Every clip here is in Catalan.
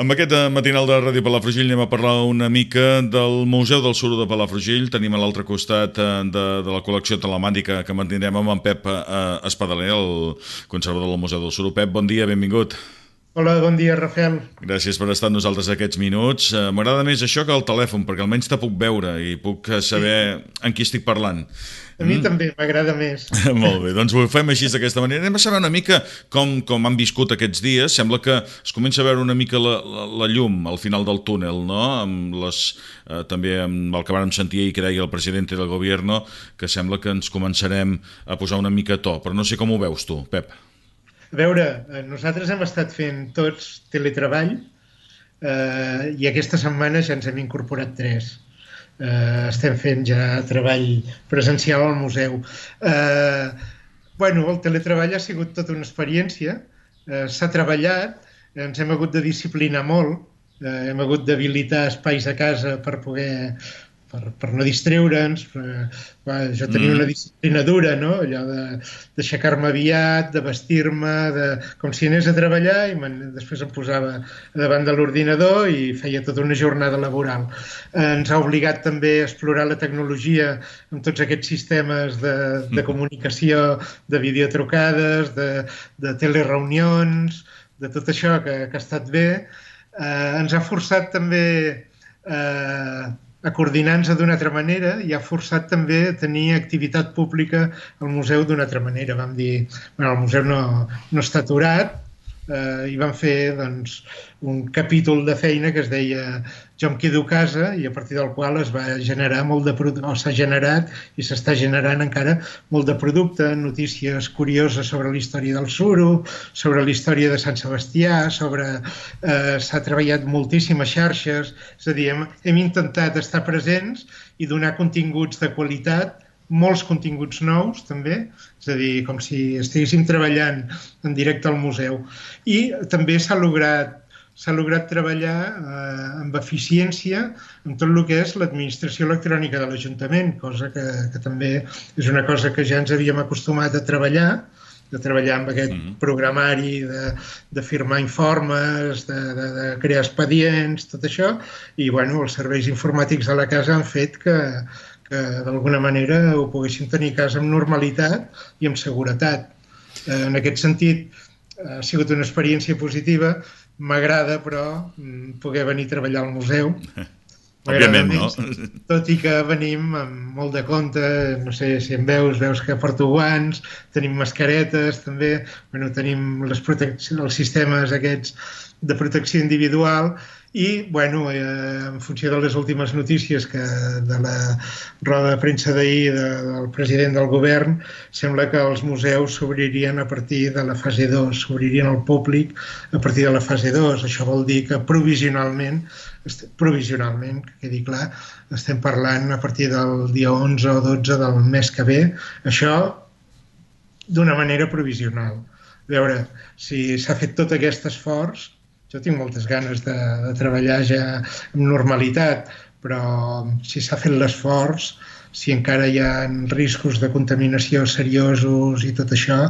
Amb aquest eh, matinal de Ràdio Palafrugell anem a parlar una mica del Museu del Suro de Palafrugell. Tenim a l'altre costat eh, de, de la col·lecció telemàtica que mantindrem amb en Pep eh, Espadaler, el conservador del Museu del Suro. Pep, bon dia, benvingut. Hola, bon dia, Rafael. Gràcies per estar amb nosaltres aquests minuts. M'agrada més això que el telèfon, perquè almenys te puc veure i puc saber sí. en qui estic parlant. A mi mm. també m'agrada més. Molt bé, doncs ho fem així d'aquesta manera. Anem a saber una mica com, com han viscut aquests dies. Sembla que es comença a veure una mica la, la, la llum al final del túnel, no? Amb les, eh, també amb el que vam sentir ahir que deia el president del govern, que sembla que ens començarem a posar una mica a to. Però no sé com ho veus tu, Pep. A veure, eh, nosaltres hem estat fent tots teletreball eh, i aquesta setmana ja ens hem incorporat tres eh, estem fent ja treball presencial al museu. Eh, bueno, el teletreball ha sigut tota una experiència, eh, s'ha treballat, ens hem hagut de disciplinar molt, eh, hem hagut d'habilitar espais a casa per poder per, per no distreure'ns. Jo tenia mm. una disciplina dura, no? allò d'aixecar-me aviat, de vestir-me, de, com si anés a treballar i després em posava davant de l'ordinador i feia tota una jornada laboral. Eh, ens ha obligat també a explorar la tecnologia amb tots aquests sistemes de, de mm. comunicació, de videotrucades, de, de telereunions, de tot això que, que ha estat bé. Eh, ens ha forçat també eh, a coordinar-nos d'una altra manera i ha forçat també a tenir activitat pública al museu d'una altra manera. Vam dir, bueno, el museu no, no està aturat, eh, i van fer doncs, un capítol de feina que es deia Jo em quedo a casa i a partir del qual es va generar molt de o s'ha generat i s'està generant encara molt de producte, notícies curioses sobre la història del suro, sobre la història de Sant Sebastià, sobre... Eh, s'ha treballat moltíssimes xarxes, és a dir, hem, hem intentat estar presents i donar continguts de qualitat molts continguts nous també, és a dir, com si estiguéssim treballant en directe al museu. I també s'ha lograt s'ha lograt treballar eh, amb eficiència en tot el que és l'administració electrònica de l'Ajuntament, cosa que, que també és una cosa que ja ens havíem acostumat a treballar, de treballar amb aquest mm -hmm. programari, de, de firmar informes, de, de, de crear expedients, tot això, i bueno, els serveis informàtics de la casa han fet que, que d'alguna manera ho poguessin tenir a casa amb normalitat i amb seguretat. Eh, en aquest sentit, ha sigut una experiència positiva. M'agrada, però, mm, poder venir a treballar al museu. Òbviament, no? Tot i que venim amb molt de compte, no sé si em veus, veus que porto guants, tenim mascaretes també, bueno, tenim les els sistemes aquests de protecció individual i, bueno, eh, en funció de les últimes notícies que de la roda de premsa d'ahir de, del president del govern, sembla que els museus s'obririen a partir de la fase 2, s'obririen al públic a partir de la fase 2. Això vol dir que provisionalment, provisionalment, que quedi clar, estem parlant a partir del dia 11 o 12 del mes que ve, això d'una manera provisional. A veure, si s'ha fet tot aquest esforç, jo tinc moltes ganes de, de treballar ja amb normalitat, però si s'ha fet l'esforç, si encara hi ha riscos de contaminació seriosos i tot això,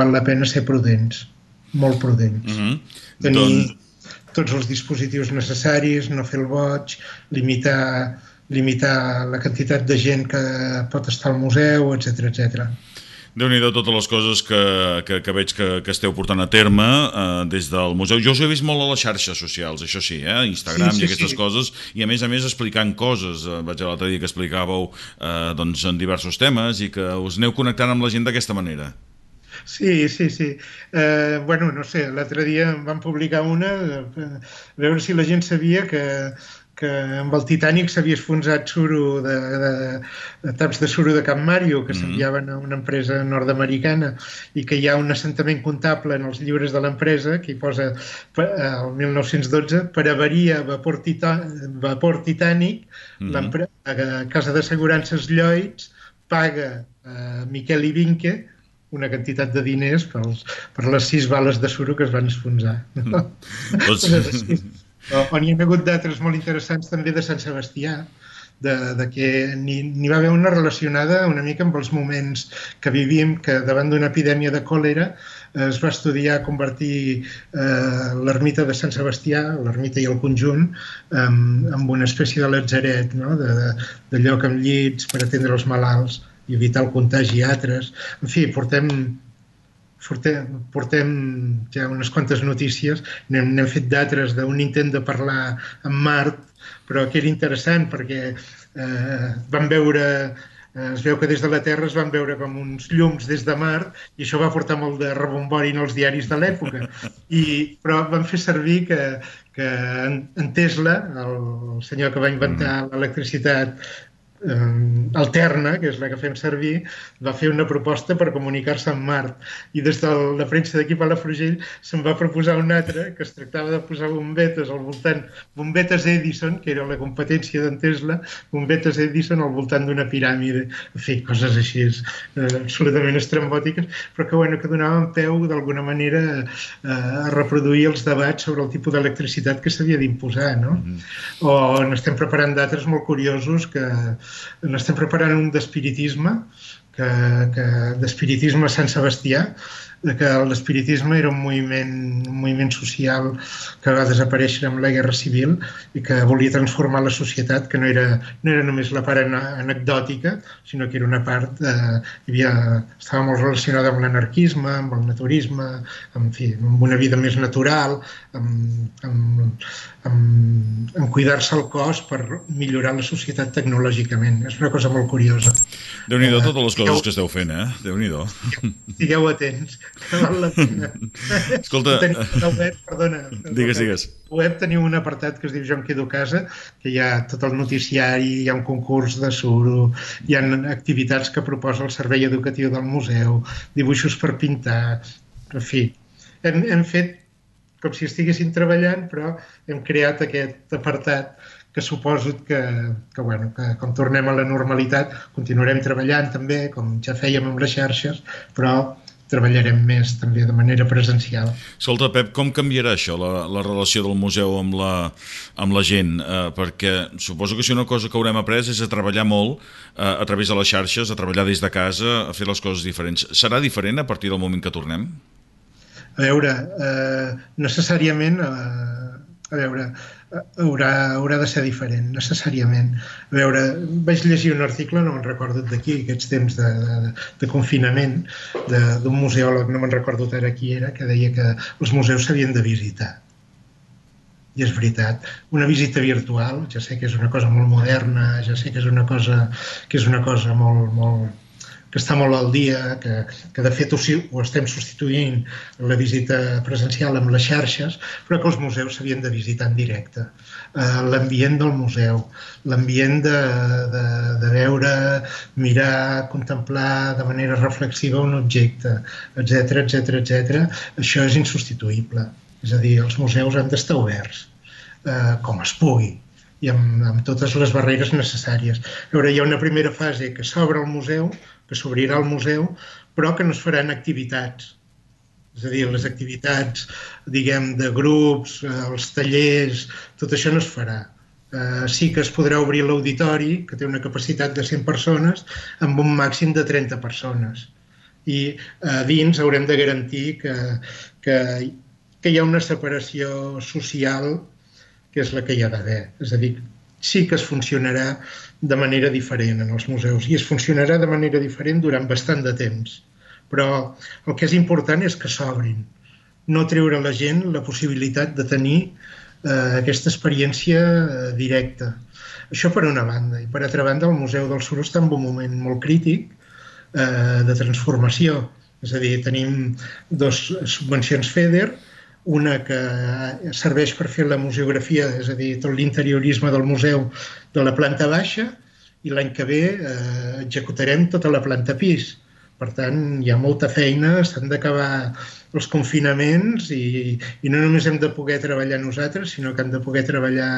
val la pena ser prudents, molt prudents. Mm -hmm. Tenir doncs... tots els dispositius necessaris, no fer el boig, limitar, limitar la quantitat de gent que pot estar al museu, etc etc déu nhi totes les coses que, que, que veig que, que esteu portant a terme eh, des del museu. Jo us he vist molt a les xarxes socials, això sí, eh? Instagram sí, sí, i aquestes sí. coses, i a més a més explicant coses. Eh, vaig a l'altre dia que explicàveu eh, doncs, en diversos temes i que us aneu connectant amb la gent d'aquesta manera. Sí, sí, sí. Eh, bueno, no sé, l'altre dia vam publicar una, eh, a veure si la gent sabia que que amb el Titanic s'havia esfonsat suro de, de, de taps de suro de Camp Mario que mm -hmm. s'enviaven a una empresa nord-americana i que hi ha un assentament comptable en els llibres de l'empresa que hi posa el 1912 per avaria vapor, tita, vapor Titanic mm -hmm. la Casa d'Assegurances Lloyds paga a Miquel Ivinque una quantitat de diners per, els, per les sis bales de suro que es van esfonsar. Mm. Doncs... on hi ha hagut d'altres molt interessants també de Sant Sebastià, de, de que n'hi va haver una relacionada una mica amb els moments que vivim, que davant d'una epidèmia de còlera es va estudiar convertir eh, l'ermita de Sant Sebastià, l'ermita i el conjunt, eh, en una espècie de latzaret, no? de, de, de lloc amb llits per atendre els malalts i evitar el contagi a altres. En fi, portem portem, portem ja unes quantes notícies, n'hem fet d'altres d'un intent de parlar amb Mart, però que era interessant perquè eh, van veure eh, es veu que des de la Terra es van veure com uns llums des de Mart i això va portar molt de rebombori en els diaris de l'època. I, però van fer servir que, que en Tesla, el, el senyor que va inventar mm. l'electricitat eh, alterna, que és la que fem servir, va fer una proposta per comunicar-se amb Mart. I des de la premsa d'aquí a Palafrugell se'n va proposar una altra, que es tractava de posar bombetes al voltant, bombetes Edison, que era la competència d'en Tesla, bombetes Edison al voltant d'una piràmide, en fi, coses així eh, absolutament estrambòtiques, però que, bueno, que donaven peu d'alguna manera eh, a reproduir els debats sobre el tipus d'electricitat que s'havia d'imposar, no? Mm -hmm. O n'estem preparant d'altres molt curiosos que, n'estem preparant un d'espiritisme, que, que d'espiritisme Sant Sebastià, que l'espiritisme era un moviment, un moviment social que va desaparèixer amb la Guerra Civil i que volia transformar la societat, que no era, no era només la part anecdòtica, sinó que era una part, eh, havia, estava molt relacionada amb l'anarquisme, amb el naturisme, en fi, amb una vida més natural, amb, amb, amb, amb cuidar-se el cos per millorar la societat tecnològicament. És una cosa molt curiosa. Déu-n'hi-do totes les coses que esteu fent, eh? Déu-n'hi-do. Sigueu atents que val la pena. Escolta... Teniu web, perdona. Digues, digues. web teniu un apartat que es diu Jo em quedo a casa, que hi ha tot el noticiari, hi ha un concurs de suro, hi ha activitats que proposa el servei educatiu del museu, dibuixos per pintar, en fi. Hem, hem fet com si estiguessin treballant, però hem creat aquest apartat que suposo que, que, bueno, que com tornem a la normalitat continuarem treballant també, com ja fèiem amb les xarxes, però treballarem més també de manera presencial. Escolta, Pep, com canviarà això, la, la relació del museu amb la, amb la gent? Eh, perquè suposo que si una cosa que haurem après és a treballar molt eh, a través de les xarxes, a treballar des de casa, a fer les coses diferents. Serà diferent a partir del moment que tornem? A veure, eh, necessàriament, eh, a veure, haurà, haurà de ser diferent, necessàriament. A veure, vaig llegir un article, no me'n recordo d'aquí, aquests temps de, de, de confinament, d'un museòleg, no me'n recordo ara qui era, que deia que els museus s'havien de visitar. I és veritat, una visita virtual, ja sé que és una cosa molt moderna, ja sé que és una cosa, que és una cosa molt, molt, que està molt al dia, que, que de fet ho, ho estem substituint la visita presencial amb les xarxes, però que els museus s'havien de visitar en directe. Uh, l'ambient del museu, l'ambient de, de, de veure, mirar, contemplar de manera reflexiva un objecte, etc etc etc. això és insubstituïble. És a dir, els museus han d'estar oberts, uh, com es pugui, i amb, amb totes les barreres necessàries. Veure, hi ha una primera fase que s'obre el museu, que s'obrirà el museu, però que no es faran activitats. És a dir, les activitats, diguem, de grups, eh, els tallers, tot això no es farà. Eh, sí que es podrà obrir l'auditori, que té una capacitat de 100 persones, amb un màxim de 30 persones. I eh, dins haurem de garantir que, que, que hi ha una separació social que és la que hi ha d'haver. És a dir, sí que es funcionarà de manera diferent en els museus i es funcionarà de manera diferent durant bastant de temps. Però el que és important és que s'obrin, no treure a la gent la possibilitat de tenir eh, aquesta experiència eh, directa. Això per una banda. I per altra banda, el Museu del Sur està en un moment molt crític eh, de transformació. És a dir, tenim dos subvencions FEDER, una que serveix per fer la museografia, és a dir, tot l'interiorisme del museu de la planta baixa, i l'any que ve eh, executarem tota la planta pis. Per tant, hi ha molta feina, s'han d'acabar els confinaments i, i no només hem de poder treballar nosaltres, sinó que han de poder treballar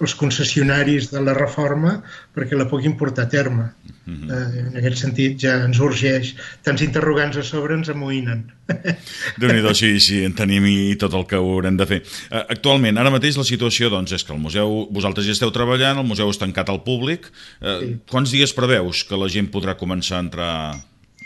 els concessionaris de la reforma perquè la puguin portar a terme. Mm -hmm. eh, en aquest sentit ja ens urgeix. Tants interrogants a sobre ens amoïnen. déu nhi sí, sí, en tenim i tot el que haurem de fer. Eh, actualment, ara mateix la situació doncs, és que el museu, vosaltres ja esteu treballant, el museu és tancat al públic. Eh, sí. Quants dies preveus que la gent podrà començar a entrar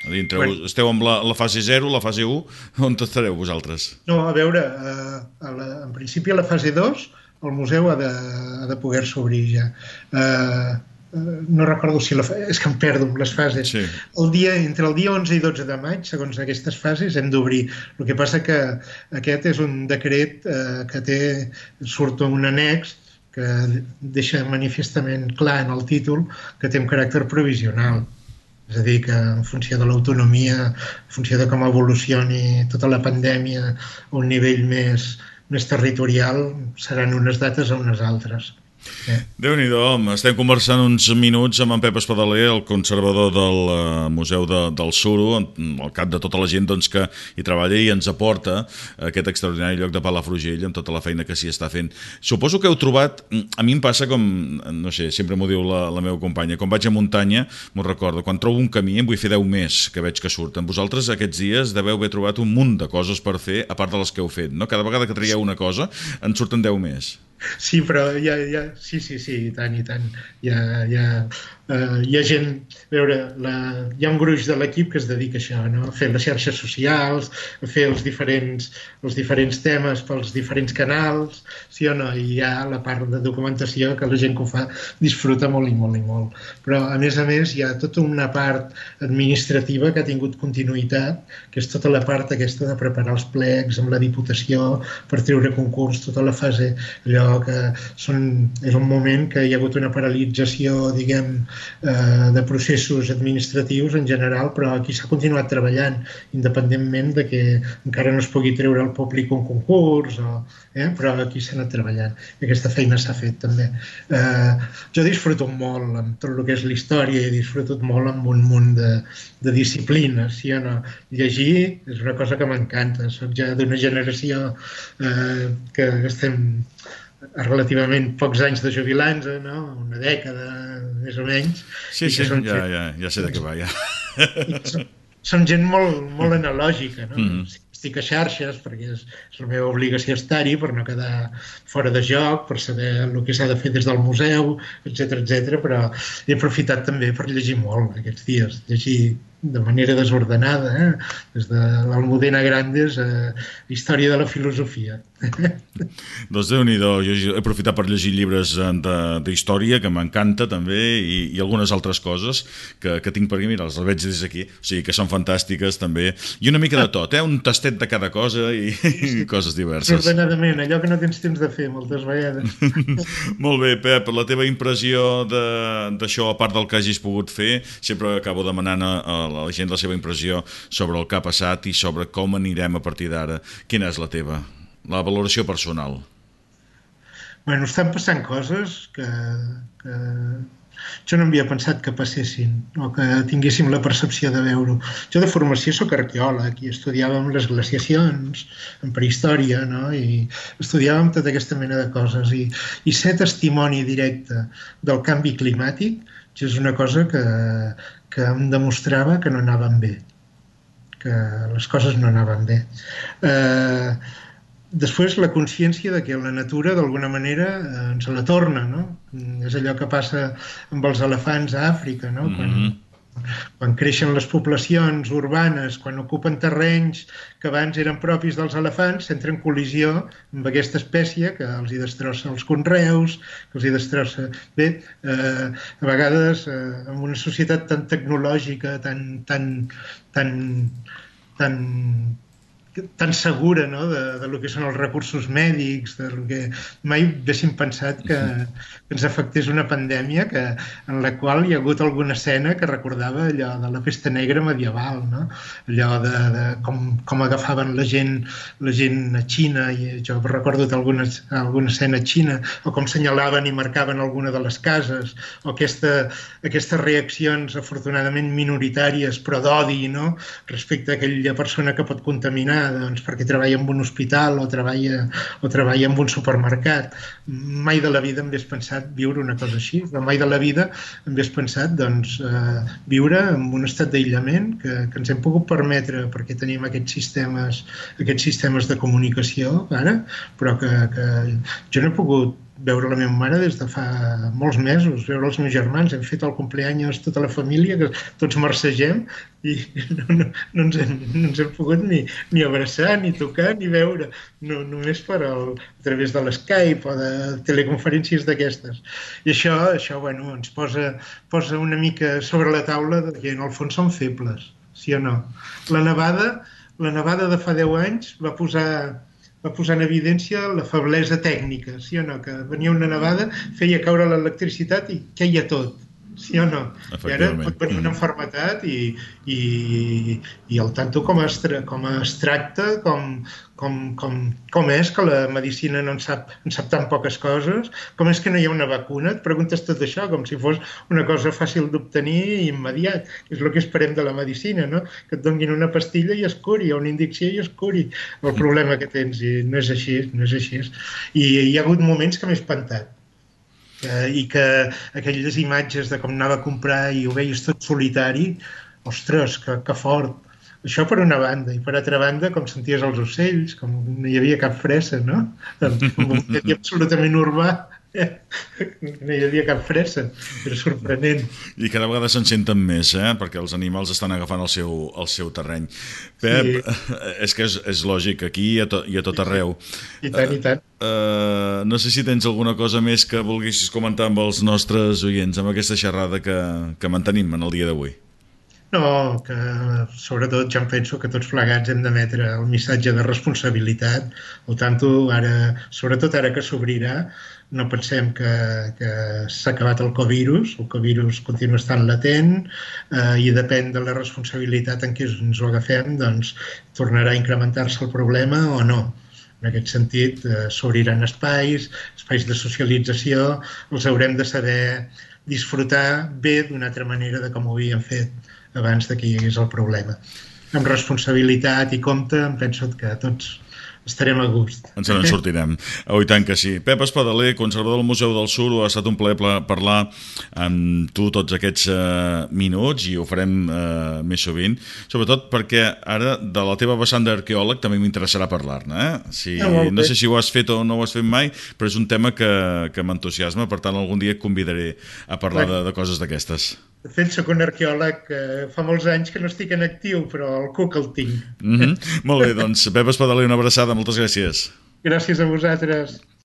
Dintre, bueno. Esteu amb la, la fase 0, la fase 1, on estareu vosaltres? No, a veure, eh, a la, en principi a la fase 2 el museu ha de, ha de poder-se obrir ja. Eh, no recordo si la és que em perdo amb les fases. Sí. El dia, entre el dia 11 i 12 de maig, segons aquestes fases, hem d'obrir. El que passa que aquest és un decret eh, que té, surt un annex que deixa manifestament clar en el títol que té un caràcter provisional. És a dir, que en funció de l'autonomia, en funció de com evolucioni tota la pandèmia a un nivell més, més territorial, seran unes dates a unes altres. Eh? Déu-n'hi-do, estem conversant uns minuts amb en Pep Espadaler, el conservador del uh, Museu de, del Suro, al cap de tota la gent doncs, que hi treballa i ens aporta aquest extraordinari lloc de Palafrugell amb tota la feina que s'hi està fent. Suposo que heu trobat, a mi em passa com, no sé, sempre m'ho diu la, la meva companya, quan vaig a muntanya, m'ho recordo, quan trobo un camí em vull fer 10 més que veig que surten. Vosaltres aquests dies deveu haver trobat un munt de coses per fer, a part de les que heu fet, no? Cada vegada que traieu una cosa, en surten 10 més. Sí, però ja, ja, sí, sí, sí, i tant, i tant. Hi ha, uh, hi ha gent, a veure, la, hi ha un gruix de l'equip que es dedica a això, no? a fer les xarxes socials, a fer els diferents, els diferents temes pels diferents canals, sí o no? I hi ha la part de documentació que la gent que ho fa disfruta molt i molt i molt. Però, a més a més, hi ha tota una part administrativa que ha tingut continuïtat, que és tota la part aquesta de preparar els plecs amb la Diputació per treure concurs, tota la fase allò que són, és un moment que hi ha hagut una paralització, diguem, eh, de processos administratius en general, però aquí s'ha continuat treballant, independentment de que encara no es pugui treure al públic un concurs, o, eh, però aquí s'ha anat treballant. I aquesta feina s'ha fet també. Eh, jo disfruto molt amb tot el que és la història i disfruto molt amb un munt de, de disciplines, sí o no? Llegir és una cosa que m'encanta. Soc ja d'una generació eh, que estem relativament pocs anys de jubilants, no? una dècada més o menys. Sí, sí, ja, ja, ja, ja sé de què va, ja. Són, són gent molt, molt analògica, no? Mm -hmm. Estic a xarxes perquè és, és la meva obligació estar-hi per no quedar fora de joc, per saber el que s'ha de fer des del museu, etc etc. però he aprofitat també per llegir molt aquests dies, llegir de manera desordenada, eh? des de l'Almudena Grandes a Història de la Filosofia. doncs déu nhi jo he aprofitat per llegir llibres d'història, que m'encanta també, i, i algunes altres coses que, que tinc per aquí, mira, els veig des d'aquí, o sigui que són fantàstiques també, i una mica de tot, eh? un tastet de cada cosa i, i coses diverses. Desordenadament, allò que no tens temps de fer moltes vegades. Molt bé, Pep, la teva impressió d'això, a part del que hagis pogut fer, sempre acabo demanant a, a la gent la seva impressió sobre el que ha passat i sobre com anirem a partir d'ara. Quina és la teva? La valoració personal. Bueno, estan passant coses que, que jo no havia pensat que passessin o que tinguéssim la percepció de veure-ho. Jo de formació sóc arqueòleg i estudiàvem les glaciacions en prehistòria no? i estudiàvem tota aquesta mena de coses i, i ser testimoni directe del canvi climàtic és una cosa que, que em demostrava que no anaven bé, que les coses no anaven bé. Eh, després, la consciència de que la natura, d'alguna manera, eh, ens la torna, no? És allò que passa amb els elefants a Àfrica, no? Mm -hmm. Quan, creixen les poblacions urbanes, quan ocupen terrenys que abans eren propis dels elefants, s'entra en col·lisió amb aquesta espècie que els hi destrossa els conreus, que els hi destrossa... Bé, eh, a vegades eh, en una societat tan tecnològica, tan, tan, tan, tan tan segura no? de, de lo que són els recursos mèdics, de lo que mai haguéssim pensat que, que ens afectés una pandèmia que, en la qual hi ha hagut alguna escena que recordava allò de la pesta negra medieval, no? allò de, de com, com agafaven la gent, la gent a Xina, i jo recordo alguna, alguna escena a Xina, o com senyalaven i marcaven alguna de les cases, o aquesta, aquestes reaccions afortunadament minoritàries però d'odi no? respecte a aquella persona que pot contaminar doncs, perquè treballa en un hospital o treballa, o treballa en un supermercat. Mai de la vida em pensat viure una cosa així, però mai de la vida em pensat doncs, eh, viure en un estat d'aïllament que, que ens hem pogut permetre perquè tenim aquests sistemes, aquests sistemes de comunicació ara, però que, que jo no he pogut veure la meva mare des de fa molts mesos, veure els meus germans, hem fet el compleanyos tota la família, que tots marcegem i no, no, no, ens, hem, no ens hem pogut ni, ni abraçar, ni tocar, ni veure, no, només per al, a través de l'Skype o de teleconferències d'aquestes. I això, això bueno, ens posa, posa una mica sobre la taula que en el fons som febles, sí o no? La nevada, la nevada de fa 10 anys va posar va posar en evidència la feblesa tècnica, sí o no? Que venia una nevada, feia caure l'electricitat i queia tot sí o no? I ara pot venir una enfermetat i, i, i el tanto com es, com es tracta, com, com, com, com és que la medicina no en sap, en sap tan poques coses, com és que no hi ha una vacuna, et preguntes tot això com si fos una cosa fàcil d'obtenir i immediat. És el que esperem de la medicina, no? que et donguin una pastilla i es curi, o una indicció i es curi el problema que tens, i no és així, no és així. I hi ha hagut moments que m'he espantat que, i que aquelles imatges de com anava a comprar i ho veies tot solitari, ostres, que, que fort. Això per una banda, i per altra banda, com senties els ocells, com no hi havia cap fressa, no? Com un absolutament urbà, no hi havia cap fressa, era sorprenent. I cada vegada se'n senten més, eh? perquè els animals estan agafant el seu, el seu terreny. Pep, sí. és que és, és lògic, aquí i a, to, i a tot arreu. I tant, uh, i tant. Uh, no sé si tens alguna cosa més que volguessis comentar amb els nostres oients, amb aquesta xerrada que, que mantenim en el dia d'avui. No, que sobretot ja em penso que tots plegats hem d'emetre el missatge de responsabilitat, o tanto ara, sobretot ara que s'obrirà, no pensem que, que s'ha acabat el covirus, el covirus continua estant latent eh, i depèn de la responsabilitat en què ens ho agafem, doncs tornarà a incrementar-se el problema o no. En aquest sentit, eh, s'obriran espais, espais de socialització, els haurem de saber disfrutar bé d'una altra manera de com ho havíem fet abans de que hi hagués el problema. Amb responsabilitat i compte, em penso que tots estarem a gust. Ens en sortirem. Oh, I tant que sí. Pep Espadaler, conservador del Museu del Sur, ha estat un plaer parlar amb tu tots aquests uh, minuts i ho farem uh, més sovint, sobretot perquè ara de la teva vessant d'arqueòleg també m'interessarà parlar-ne. Eh? Si, ah, no sé si ho has fet o no ho has fet mai, però és un tema que, que m'entusiasma, per tant algun dia et convidaré a parlar de, de coses d'aquestes. De fet, sóc un arqueòleg que fa molts anys que no estic en actiu, però el cuc el tinc. Mm -hmm. Molt bé, doncs, Pep Espadaler, una abraçada, moltes gràcies. Gràcies a vosaltres.